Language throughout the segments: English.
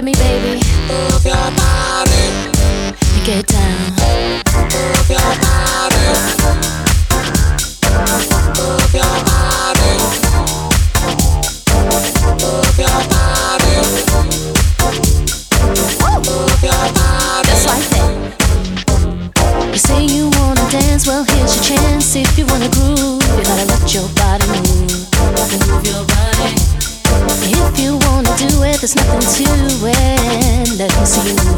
with me, baby. Move your body. You get down.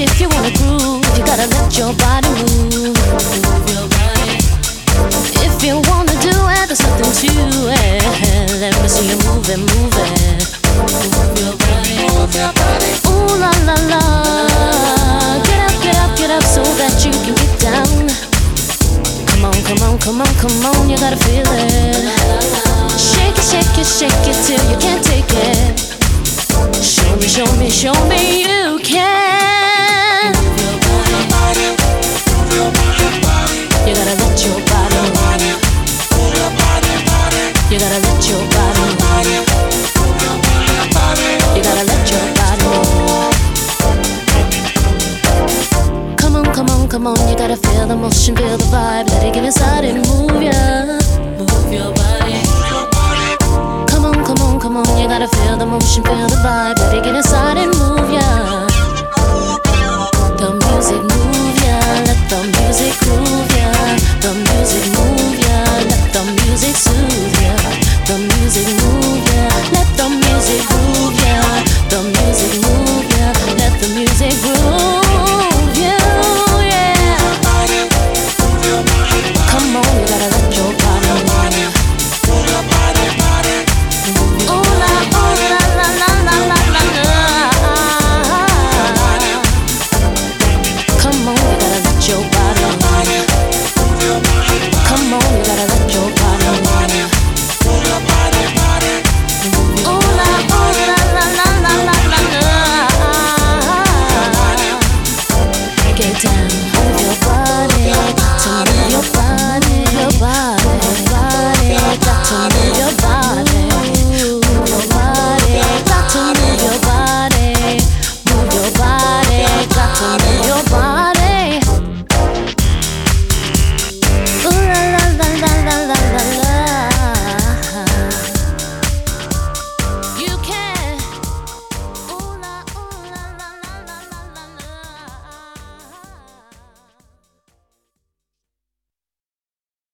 If you wanna groove, you gotta let your body move. If you wanna do it, there's nothing to it. Let me see you move and move. come on, you gotta feel the motion, feel the vibe. Let it get inside and move ya. Move your body. Come on, come on, come on, you gotta feel the motion, feel the vibe. Let it get inside and your body. Come on, you gotta let your body. Ooh la, ooh la, la, la, la, la, la, la. Get down, move your body. To move your body, your body, your body. Got to move your body. Move your body. Got to move your body. Move your body. Got to move your body.